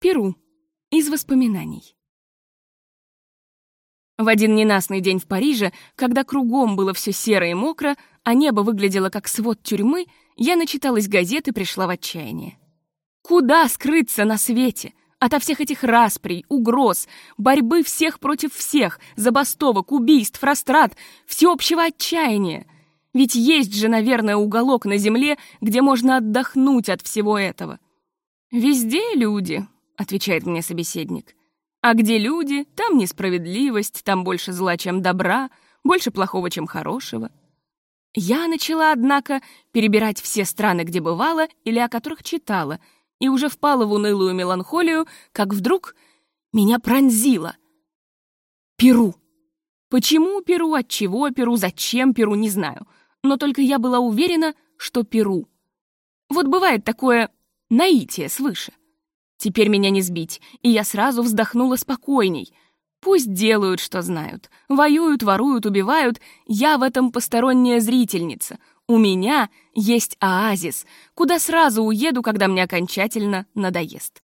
Перу. Из воспоминаний. В один ненастный день в Париже, когда кругом было все серо и мокро, а небо выглядело как свод тюрьмы, я начиталась газет и пришла в отчаяние. Куда скрыться на свете? Ото всех этих расприй, угроз, борьбы всех против всех, забастовок, убийств, растрат, всеобщего отчаяния. Ведь есть же, наверное, уголок на земле, где можно отдохнуть от всего этого. «Везде люди», — отвечает мне собеседник. «А где люди, там несправедливость, там больше зла, чем добра, больше плохого, чем хорошего». Я начала, однако, перебирать все страны, где бывала или о которых читала, и уже впала в унылую меланхолию, как вдруг меня пронзило. Перу. Почему Перу, от чего Перу, зачем Перу, не знаю. Но только я была уверена, что Перу. Вот бывает такое наитие свыше. Теперь меня не сбить, и я сразу вздохнула спокойней — Пусть делают, что знают. Воюют, воруют, убивают. Я в этом посторонняя зрительница. У меня есть оазис, куда сразу уеду, когда мне окончательно надоест.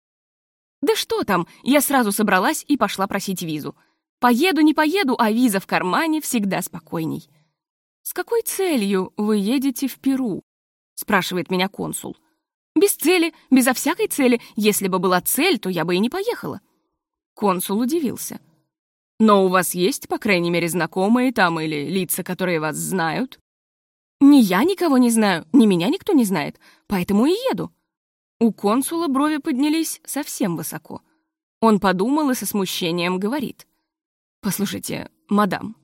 Да что там, я сразу собралась и пошла просить визу. Поеду, не поеду, а виза в кармане всегда спокойней. «С какой целью вы едете в Перу?» — спрашивает меня консул. «Без цели, безо всякой цели. Если бы была цель, то я бы и не поехала». Консул удивился. Но у вас есть, по крайней мере, знакомые там или лица, которые вас знают? Ни я никого не знаю, ни меня никто не знает, поэтому и еду. У консула брови поднялись совсем высоко. Он подумал и со смущением говорит. «Послушайте, мадам,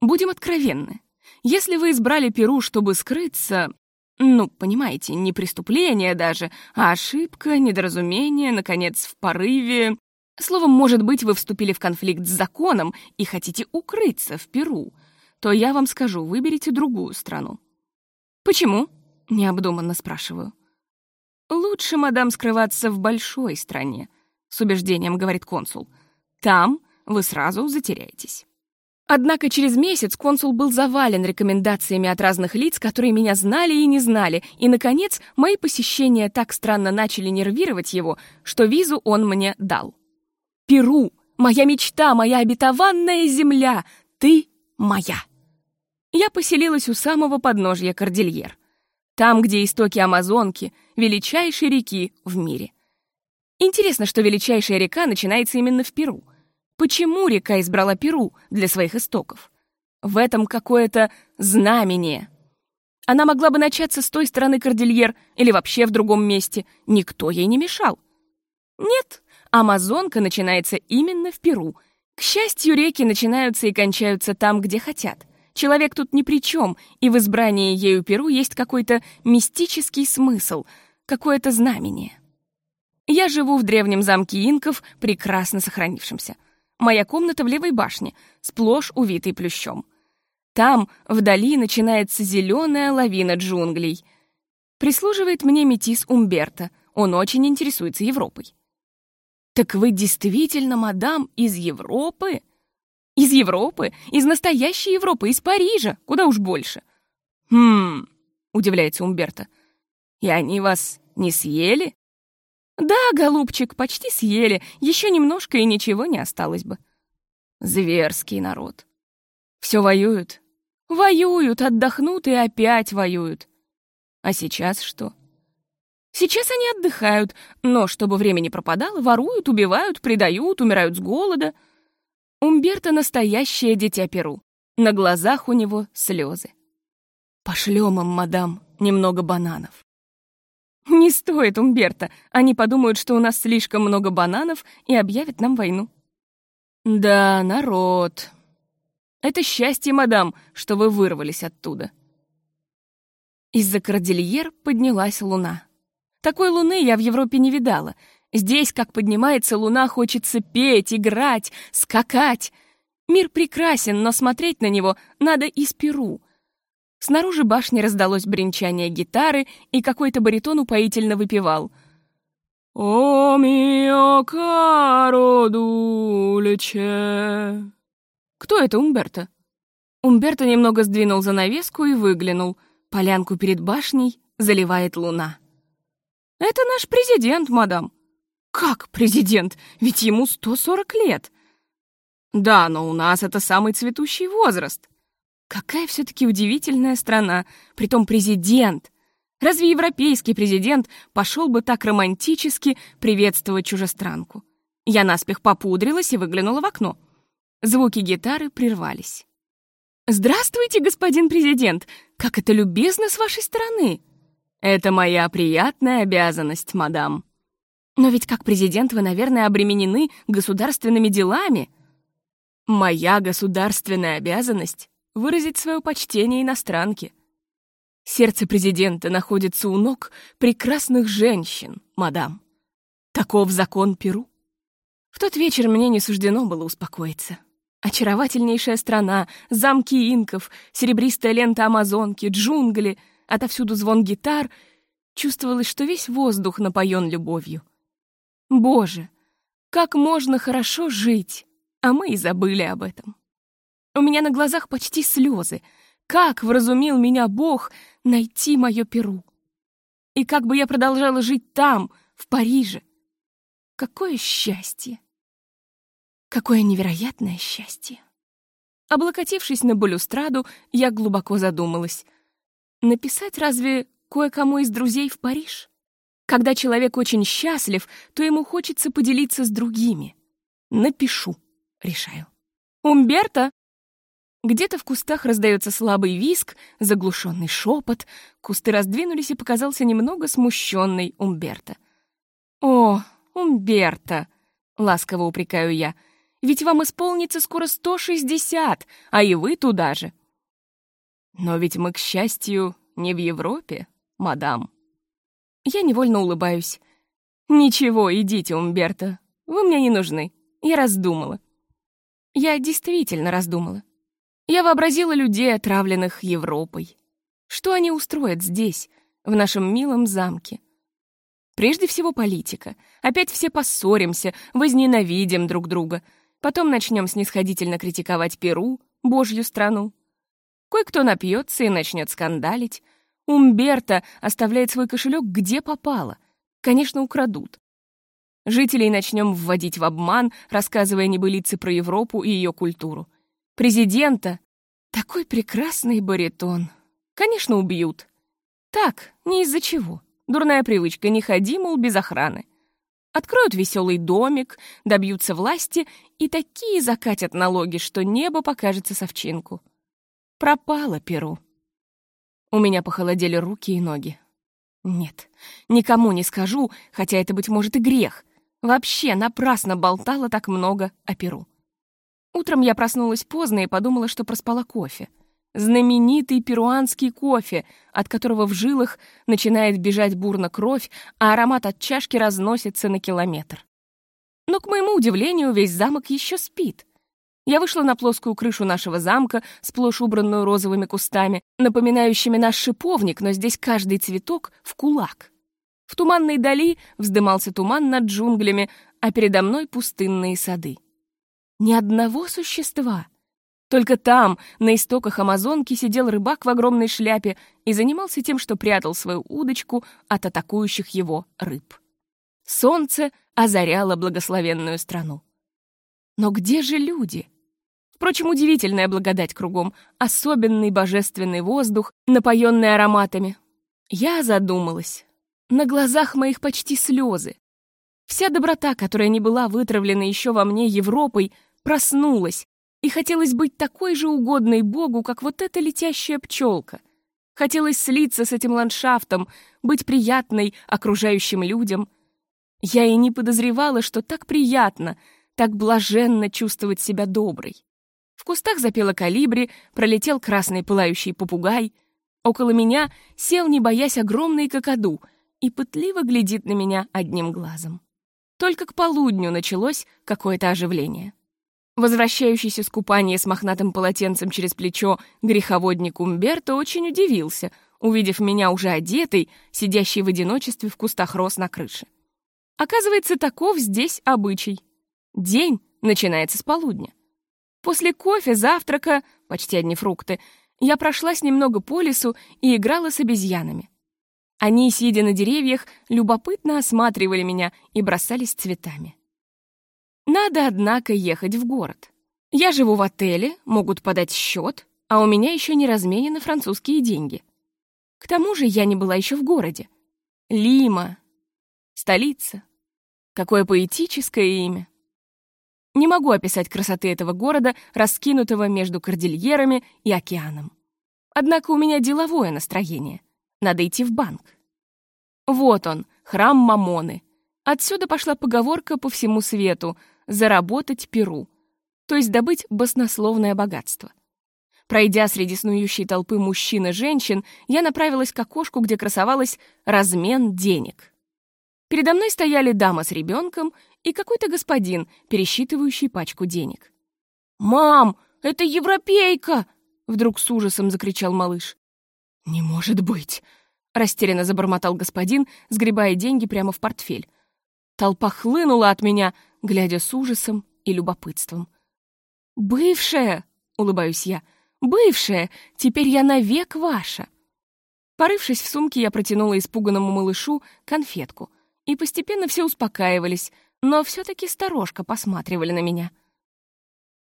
будем откровенны. Если вы избрали Перу, чтобы скрыться, ну, понимаете, не преступление даже, а ошибка, недоразумение, наконец, в порыве, Словом, может быть, вы вступили в конфликт с законом и хотите укрыться в Перу, то я вам скажу, выберите другую страну. Почему? Необдуманно спрашиваю. Лучше, мадам, скрываться в большой стране, с убеждением говорит консул. Там вы сразу затеряетесь. Однако через месяц консул был завален рекомендациями от разных лиц, которые меня знали и не знали, и, наконец, мои посещения так странно начали нервировать его, что визу он мне дал. Перу, моя мечта, моя обетованная земля, ты моя. Я поселилась у самого подножья Кордильер, там, где истоки Амазонки, величайшей реки в мире. Интересно, что величайшая река начинается именно в Перу. Почему река избрала Перу для своих истоков? В этом какое-то знамение. Она могла бы начаться с той стороны Кордильер или вообще в другом месте. Никто ей не мешал. Нет, Амазонка начинается именно в Перу. К счастью, реки начинаются и кончаются там, где хотят. Человек тут ни при чем, и в избрании ею Перу есть какой-то мистический смысл, какое-то знамение. Я живу в древнем замке инков, прекрасно сохранившемся. Моя комната в левой башне, сплошь увитой плющом. Там, вдали, начинается зеленая лавина джунглей. Прислуживает мне метис Умберто, он очень интересуется Европой. «Так вы действительно, мадам, из Европы?» «Из Европы? Из настоящей Европы, из Парижа, куда уж больше». «Хм...» — удивляется Умберто. «И они вас не съели?» «Да, голубчик, почти съели. Еще немножко, и ничего не осталось бы». Зверский народ. Все воюют. Воюют, отдохнут и опять воюют. А сейчас что? Сейчас они отдыхают, но чтобы время не пропадало, воруют, убивают, предают, умирают с голода. Умберто — настоящее дитя Перу. На глазах у него слезы. Пошлем им, мадам, немного бананов. Не стоит, Умберто. Они подумают, что у нас слишком много бананов и объявят нам войну. Да, народ. Это счастье, мадам, что вы вырвались оттуда. Из-за кордильер поднялась луна. Такой луны я в Европе не видала. Здесь, как поднимается луна, хочется петь, играть, скакать. Мир прекрасен, но смотреть на него надо из Перу. Снаружи башни раздалось бренчание гитары, и какой-то баритон упоительно выпевал. «О мио каро дулече». «Кто это, Умберто?» Умберто немного сдвинул занавеску и выглянул. Полянку перед башней заливает луна. «Это наш президент, мадам». «Как президент? Ведь ему 140 лет!» «Да, но у нас это самый цветущий возраст!» Какая все-таки удивительная страна, притом президент. Разве европейский президент пошел бы так романтически приветствовать чужестранку? Я наспех попудрилась и выглянула в окно. Звуки гитары прервались. «Здравствуйте, господин президент! Как это любезно с вашей стороны!» «Это моя приятная обязанность, мадам». «Но ведь как президент вы, наверное, обременены государственными делами». «Моя государственная обязанность — выразить свое почтение иностранке. Сердце президента находится у ног прекрасных женщин, мадам. Таков закон Перу». В тот вечер мне не суждено было успокоиться. Очаровательнейшая страна, замки инков, серебристая лента Амазонки, джунгли, отовсюду звон гитар. Чувствовалось, что весь воздух напоен любовью. Боже, как можно хорошо жить, а мы и забыли об этом. У меня на глазах почти слезы. Как вразумил меня Бог найти мое перу? И как бы я продолжала жить там, в Париже? Какое счастье! Какое невероятное счастье! Облокотившись на балюстраду, я глубоко задумалась. Написать разве кое-кому из друзей в Париж? Когда человек очень счастлив, то ему хочется поделиться с другими. Напишу, решаю. «Умберто!» Где-то в кустах раздается слабый виск, заглушенный шепот. Кусты раздвинулись, и показался немного смущенный Умберто. «О, Умберто!» — ласково упрекаю я — ведь вам исполнится скоро 160, а и вы туда же. Но ведь мы, к счастью, не в Европе, мадам. Я невольно улыбаюсь. Ничего, идите, Умберто. Вы мне не нужны. Я раздумала. Я действительно раздумала. Я вообразила людей, отравленных Европой. Что они устроят здесь, в нашем милом замке? Прежде всего политика. Опять все поссоримся, возненавидим друг друга — Потом начнем снисходительно критиковать Перу, божью страну. Кое-кто напьется и начнет скандалить. Умберто оставляет свой кошелек где попало. Конечно, украдут. Жителей начнем вводить в обман, рассказывая небылицы про Европу и ее культуру. Президента — такой прекрасный баритон. Конечно, убьют. Так, не из-за чего. Дурная привычка, не ходи, мол, без охраны. Откроют веселый домик, добьются власти и такие закатят налоги, что небо покажется совчинку. Пропало перу. У меня похолодели руки и ноги. Нет, никому не скажу, хотя это, быть может, и грех. Вообще напрасно болтала так много о перу. Утром я проснулась поздно и подумала, что проспала кофе. Знаменитый перуанский кофе, от которого в жилах начинает бежать бурно кровь, а аромат от чашки разносится на километр. Но, к моему удивлению, весь замок еще спит. Я вышла на плоскую крышу нашего замка, сплошь убранную розовыми кустами, напоминающими наш шиповник, но здесь каждый цветок в кулак. В туманной дали вздымался туман над джунглями, а передо мной пустынные сады. Ни одного существа — только там, на истоках Амазонки, сидел рыбак в огромной шляпе и занимался тем, что прятал свою удочку от атакующих его рыб. Солнце озаряло благословенную страну. Но где же люди? Впрочем, удивительная благодать кругом, особенный божественный воздух, напоенный ароматами. Я задумалась. На глазах моих почти слезы. Вся доброта, которая не была вытравлена еще во мне Европой, проснулась, и хотелось быть такой же угодной Богу, как вот эта летящая пчелка. Хотелось слиться с этим ландшафтом, быть приятной окружающим людям. Я и не подозревала, что так приятно, так блаженно чувствовать себя доброй. В кустах запела калибри, пролетел красный пылающий попугай. Около меня сел, не боясь, огромный кокоду и пытливо глядит на меня одним глазом. Только к полудню началось какое-то оживление. Возвращающийся с купания с мохнатым полотенцем через плечо греховодник Умберто очень удивился, увидев меня уже одетой, сидящей в одиночестве в кустах роз на крыше. Оказывается, таков здесь обычай. День начинается с полудня. После кофе, завтрака, почти одни фрукты, я прошлась немного по лесу и играла с обезьянами. Они, сидя на деревьях, любопытно осматривали меня и бросались цветами. Надо, однако, ехать в город. Я живу в отеле, могут подать счет, а у меня еще не разменены французские деньги. К тому же я не была еще в городе. Лима. Столица. Какое поэтическое имя. Не могу описать красоты этого города, раскинутого между кордильерами и океаном. Однако у меня деловое настроение. Надо идти в банк. Вот он, храм Мамоны. Отсюда пошла поговорка по всему свету «заработать Перу», то есть добыть баснословное богатство. Пройдя среди снующей толпы мужчин и женщин, я направилась к окошку, где красовалась «размен денег». Передо мной стояли дама с ребенком и какой-то господин, пересчитывающий пачку денег. «Мам, это европейка!» — вдруг с ужасом закричал малыш. «Не может быть!» — растерянно забормотал господин, сгребая деньги прямо в портфель. Толпа хлынула от меня, глядя с ужасом и любопытством. «Бывшая!» — улыбаюсь я — Бывшая, теперь я навек ваша. Порывшись в сумке, я протянула испуганному малышу конфетку, и постепенно все успокаивались, но все-таки сторожка посматривали на меня.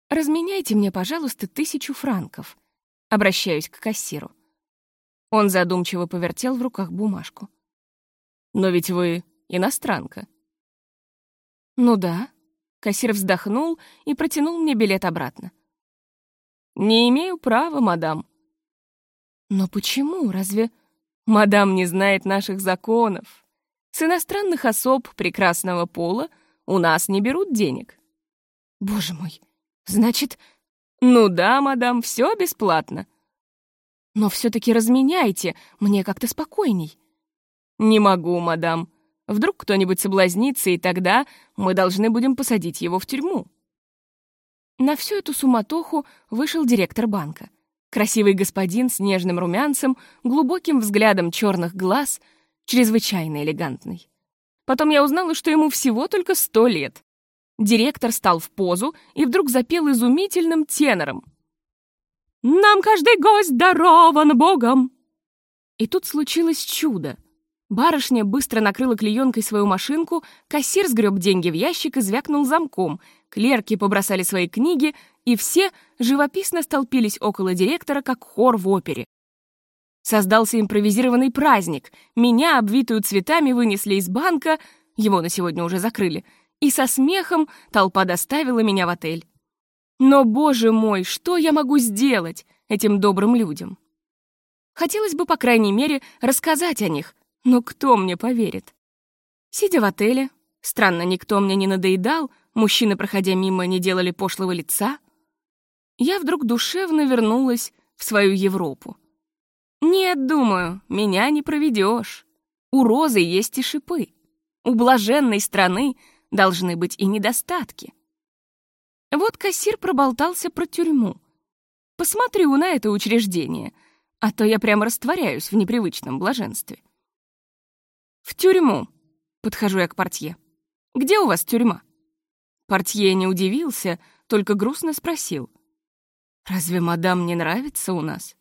«Разменяйте мне, пожалуйста, тысячу франков», — обращаюсь к кассиру. Он задумчиво повертел в руках бумажку. «Но ведь вы иностранка». «Ну да». Кассир вздохнул и протянул мне билет обратно. «Не имею права, мадам». «Но почему? Разве...» «Мадам не знает наших законов. С иностранных особ прекрасного пола у нас не берут денег». «Боже мой, значит...» «Ну да, мадам, все бесплатно». «Но все-таки разменяйте, мне как-то спокойней». «Не могу, мадам. Вдруг кто-нибудь соблазнится, и тогда мы должны будем посадить его в тюрьму». На всю эту суматоху вышел директор банка. Красивый господин с нежным румянцем, глубоким взглядом черных глаз, чрезвычайно элегантный. Потом я узнала, что ему всего только сто лет. Директор стал в позу и вдруг запел изумительным тенором. «Нам каждый гость дарован Богом!» И тут случилось чудо. Барышня быстро накрыла клеенкой свою машинку, кассир сгреб деньги в ящик и звякнул замком — клерки побросали свои книги, и все живописно столпились около директора, как хор в опере. Создался импровизированный праздник. Меня, обвитую цветами, вынесли из банка, его на сегодня уже закрыли, и со смехом толпа доставила меня в отель. Но, боже мой, что я могу сделать этим добрым людям? Хотелось бы, по крайней мере, рассказать о них, но кто мне поверит? Сидя в отеле, странно, никто мне не надоедал, Мужчины, проходя мимо, не делали пошлого лица. Я вдруг душевно вернулась в свою Европу. Нет, думаю, меня не проведешь. У розы есть и шипы. У блаженной страны должны быть и недостатки. Вот кассир проболтался про тюрьму. Посмотрю на это учреждение, а то я прямо растворяюсь в непривычном блаженстве. В тюрьму, подхожу я к портье. Где у вас тюрьма? Портье не удивился, только грустно спросил. «Разве мадам не нравится у нас?»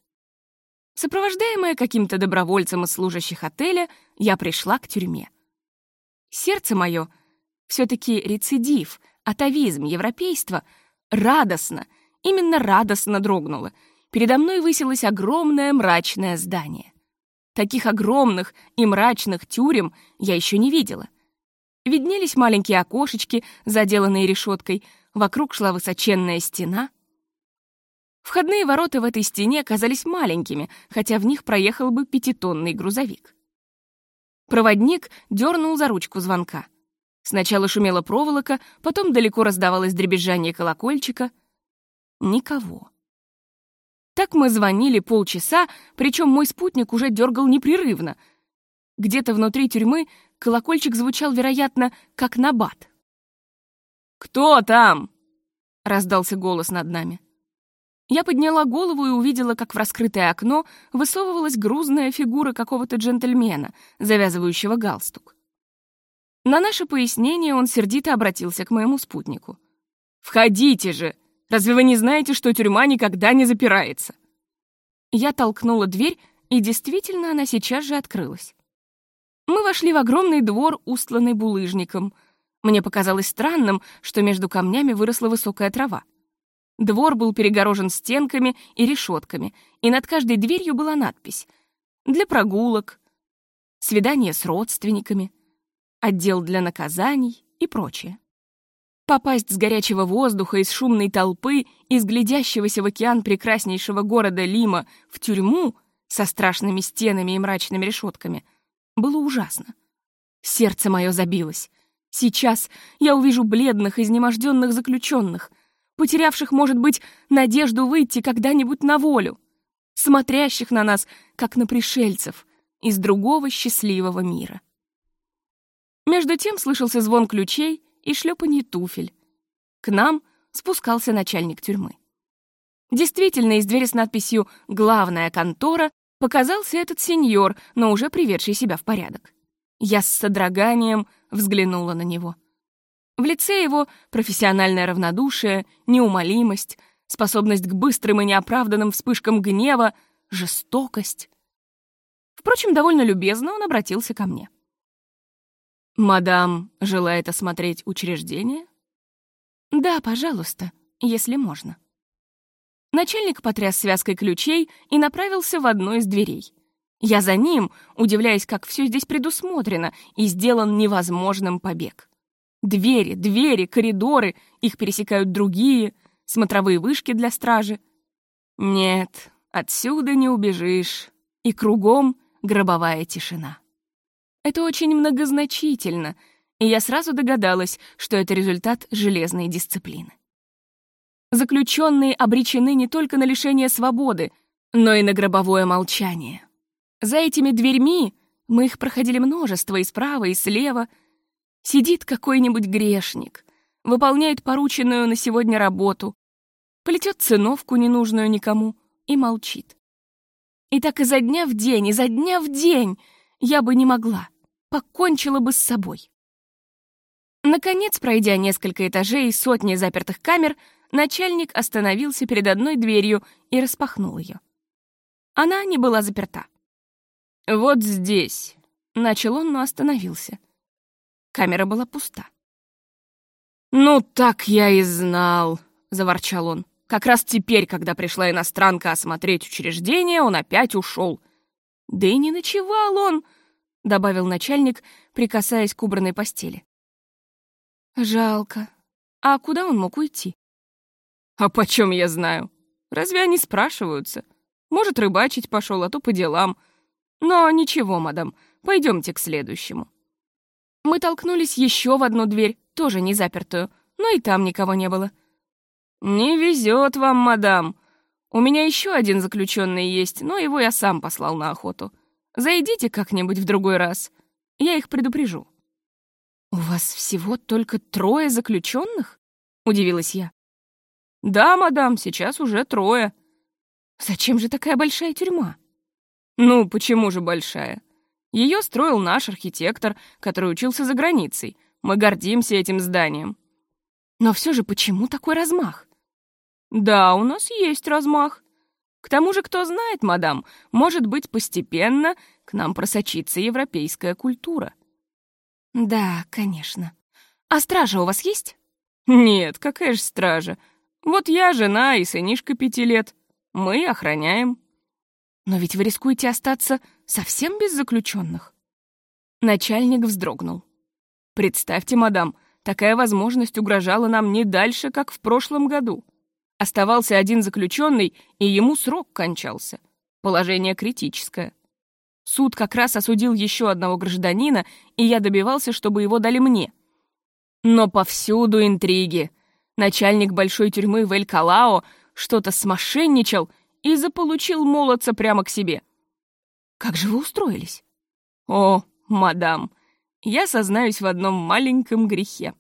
Сопровождаемая каким-то добровольцем из служащих отеля, я пришла к тюрьме. Сердце мое, все-таки рецидив, атовизм, европейство, радостно, именно радостно дрогнуло. Передо мной высилось огромное мрачное здание. Таких огромных и мрачных тюрем я еще не видела. Виднелись маленькие окошечки, заделанные решеткой, вокруг шла высоченная стена. Входные ворота в этой стене казались маленькими, хотя в них проехал бы пятитонный грузовик. Проводник дернул за ручку звонка. Сначала шумела проволока, потом далеко раздавалось дребезжание колокольчика. Никого. Так мы звонили полчаса, причем мой спутник уже дергал непрерывно. Где-то внутри тюрьмы колокольчик звучал, вероятно, как набат. «Кто там?» — раздался голос над нами. Я подняла голову и увидела, как в раскрытое окно высовывалась грузная фигура какого-то джентльмена, завязывающего галстук. На наше пояснение он сердито обратился к моему спутнику. «Входите же! Разве вы не знаете, что тюрьма никогда не запирается?» Я толкнула дверь, и действительно она сейчас же открылась. Мы вошли в огромный двор, устланный булыжником. Мне показалось странным, что между камнями выросла высокая трава. Двор был перегорожен стенками и решетками, и над каждой дверью была надпись «Для прогулок», «Свидание с родственниками», «Отдел для наказаний» и прочее. Попасть с горячего воздуха, из шумной толпы, из глядящегося в океан прекраснейшего города Лима в тюрьму со страшными стенами и мрачными решетками было ужасно. Сердце мое забилось. Сейчас я увижу бледных, изнеможденных заключенных, потерявших, может быть, надежду выйти когда-нибудь на волю, смотрящих на нас, как на пришельцев из другого счастливого мира. Между тем слышался звон ключей и шлепанье туфель. К нам спускался начальник тюрьмы. Действительно, из двери с надписью «Главная контора» показался этот сеньор, но уже приведший себя в порядок. Я с содроганием взглянула на него — в лице его профессиональное равнодушие, неумолимость, способность к быстрым и неоправданным вспышкам гнева, жестокость. Впрочем, довольно любезно он обратился ко мне. «Мадам желает осмотреть учреждение?» «Да, пожалуйста, если можно». Начальник потряс связкой ключей и направился в одну из дверей. Я за ним, удивляясь, как все здесь предусмотрено и сделан невозможным побег. Двери, двери, коридоры, их пересекают другие, смотровые вышки для стражи. Нет, отсюда не убежишь. И кругом гробовая тишина. Это очень многозначительно, и я сразу догадалась, что это результат железной дисциплины. Заключенные обречены не только на лишение свободы, но и на гробовое молчание. За этими дверьми мы их проходили множество и справа, и слева — Сидит какой-нибудь грешник, выполняет порученную на сегодня работу, плетет циновку, ненужную никому, и молчит. И так изо дня в день, изо дня в день я бы не могла, покончила бы с собой. Наконец, пройдя несколько этажей и сотни запертых камер, начальник остановился перед одной дверью и распахнул ее. Она не была заперта. «Вот здесь», — начал он, но остановился. Камера была пуста. «Ну, так я и знал», — заворчал он. «Как раз теперь, когда пришла иностранка осмотреть учреждение, он опять ушел». «Да и не ночевал он», — добавил начальник, прикасаясь к убранной постели. «Жалко. А куда он мог уйти?» «А почем я знаю? Разве они спрашиваются? Может, рыбачить пошел, а то по делам. Но ничего, мадам, пойдемте к следующему». Мы толкнулись еще в одну дверь, тоже не запертую, но и там никого не было. «Не везет вам, мадам. У меня еще один заключенный есть, но его я сам послал на охоту. Зайдите как-нибудь в другой раз. Я их предупрежу». «У вас всего только трое заключенных?» — удивилась я. «Да, мадам, сейчас уже трое». «Зачем же такая большая тюрьма?» «Ну, почему же большая? Ее строил наш архитектор, который учился за границей. Мы гордимся этим зданием. Но все же почему такой размах? Да, у нас есть размах. К тому же, кто знает, мадам, может быть, постепенно к нам просочится европейская культура. Да, конечно. А стража у вас есть? Нет, какая же стража? Вот я жена и сынишка пяти лет. Мы охраняем. Но ведь вы рискуете остаться совсем без заключенных. Начальник вздрогнул. Представьте, мадам, такая возможность угрожала нам не дальше, как в прошлом году. Оставался один заключенный, и ему срок кончался. Положение критическое. Суд как раз осудил еще одного гражданина, и я добивался, чтобы его дали мне. Но повсюду интриги. Начальник большой тюрьмы в Эль-Калао что-то смошенничал и заполучил молодца прямо к себе. Как же вы устроились? О, мадам, я сознаюсь в одном маленьком грехе.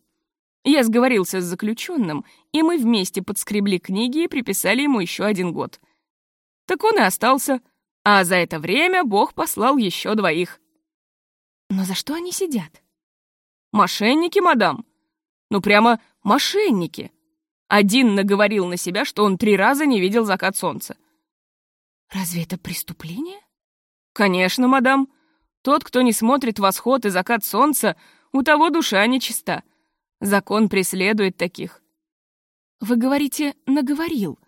Я сговорился с заключенным, и мы вместе подскребли книги и приписали ему еще один год. Так он и остался, а за это время Бог послал еще двоих. Но за что они сидят? Мошенники, мадам. Ну прямо мошенники. Один наговорил на себя, что он три раза не видел закат солнца. Разве это преступление? Конечно, мадам. Тот, кто не смотрит восход и закат солнца, у того душа нечиста. Закон преследует таких. Вы говорите «наговорил».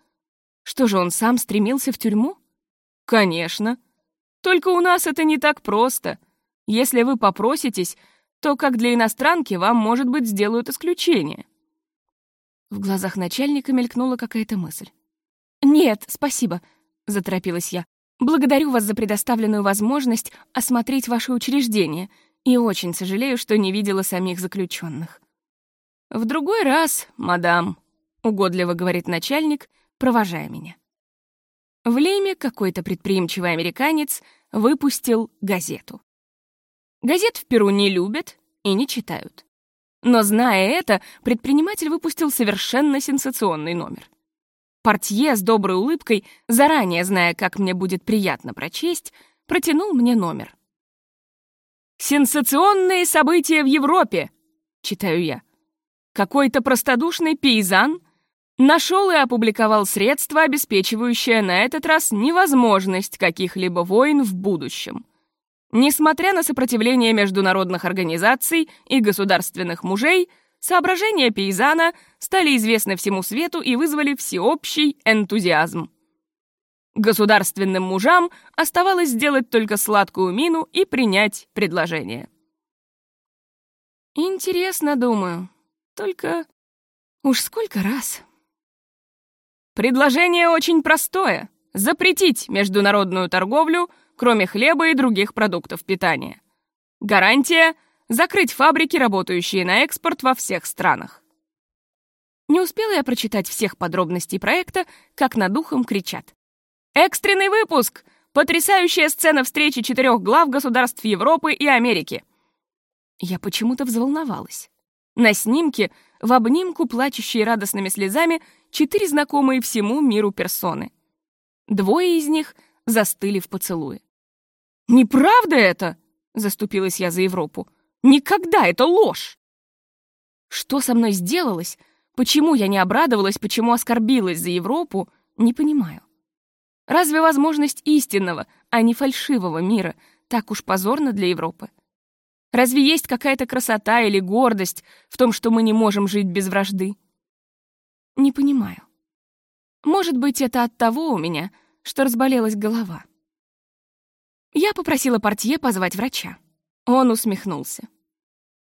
Что же, он сам стремился в тюрьму? Конечно. Только у нас это не так просто. Если вы попроситесь, то, как для иностранки, вам, может быть, сделают исключение. В глазах начальника мелькнула какая-то мысль. «Нет, спасибо», — заторопилась я. «Благодарю вас за предоставленную возможность осмотреть ваше учреждение и очень сожалею, что не видела самих заключенных». «В другой раз, мадам», — угодливо говорит начальник, провожая меня. В Лиме какой-то предприимчивый американец выпустил газету. Газет в Перу не любят и не читают. Но, зная это, предприниматель выпустил совершенно сенсационный номер. Портье с доброй улыбкой, заранее зная, как мне будет приятно прочесть, протянул мне номер. «Сенсационные события в Европе!» — читаю я. Какой-то простодушный пейзан нашел и опубликовал средства, обеспечивающие на этот раз невозможность каких-либо войн в будущем. Несмотря на сопротивление международных организаций и государственных мужей, соображения Пейзана стали известны всему свету и вызвали всеобщий энтузиазм. Государственным мужам оставалось сделать только сладкую мину и принять предложение. Интересно, думаю. Только уж сколько раз. Предложение очень простое — запретить международную торговлю кроме хлеба и других продуктов питания. Гарантия — закрыть фабрики, работающие на экспорт во всех странах. Не успела я прочитать всех подробностей проекта, как над ухом кричат. «Экстренный выпуск! Потрясающая сцена встречи четырех глав государств Европы и Америки!» Я почему-то взволновалась. На снимке, в обнимку, плачущие радостными слезами, четыре знакомые всему миру персоны. Двое из них застыли в поцелуе. «Неправда это!» — заступилась я за Европу. «Никогда! Это ложь!» Что со мной сделалось? Почему я не обрадовалась, почему оскорбилась за Европу, не понимаю. Разве возможность истинного, а не фальшивого мира так уж позорна для Европы? Разве есть какая-то красота или гордость в том, что мы не можем жить без вражды? Не понимаю. Может быть, это от того у меня, что разболелась голова. Я попросила портье позвать врача. Он усмехнулся.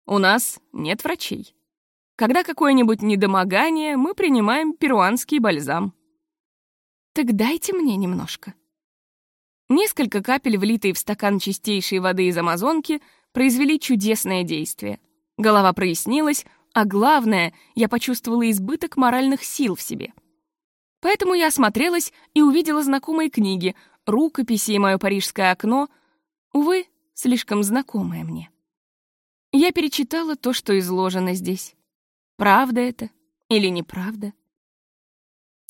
«У нас нет врачей. Когда какое-нибудь недомогание, мы принимаем перуанский бальзам». «Так дайте мне немножко». Несколько капель, влитые в стакан чистейшей воды из Амазонки, произвели чудесное действие. Голова прояснилась, а главное, я почувствовала избыток моральных сил в себе. Поэтому я осмотрелась и увидела знакомые книги, рукописи и мое парижское окно, увы, слишком знакомое мне. Я перечитала то, что изложено здесь. Правда это или неправда?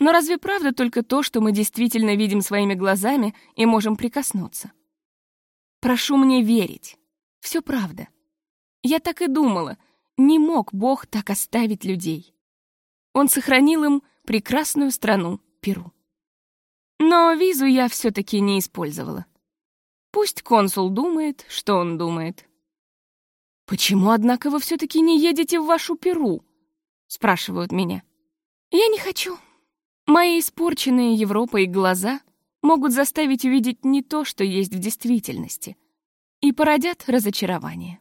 Но разве правда только то, что мы действительно видим своими глазами и можем прикоснуться? Прошу мне верить. Все правда. Я так и думала. Не мог Бог так оставить людей. Он сохранил им прекрасную страну Перу. Но визу я все-таки не использовала. Пусть консул думает, что он думает. «Почему, однако, вы все-таки не едете в вашу Перу?» — спрашивают меня. «Я не хочу. Мои испорченные Европой глаза могут заставить увидеть не то, что есть в действительности, и породят разочарование.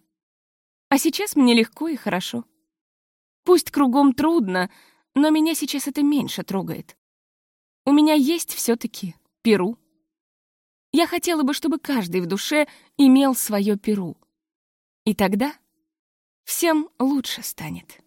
А сейчас мне легко и хорошо. Пусть кругом трудно, но меня сейчас это меньше трогает. У меня есть все-таки Перу. Я хотела бы, чтобы каждый в душе имел свое Перу. И тогда всем лучше станет.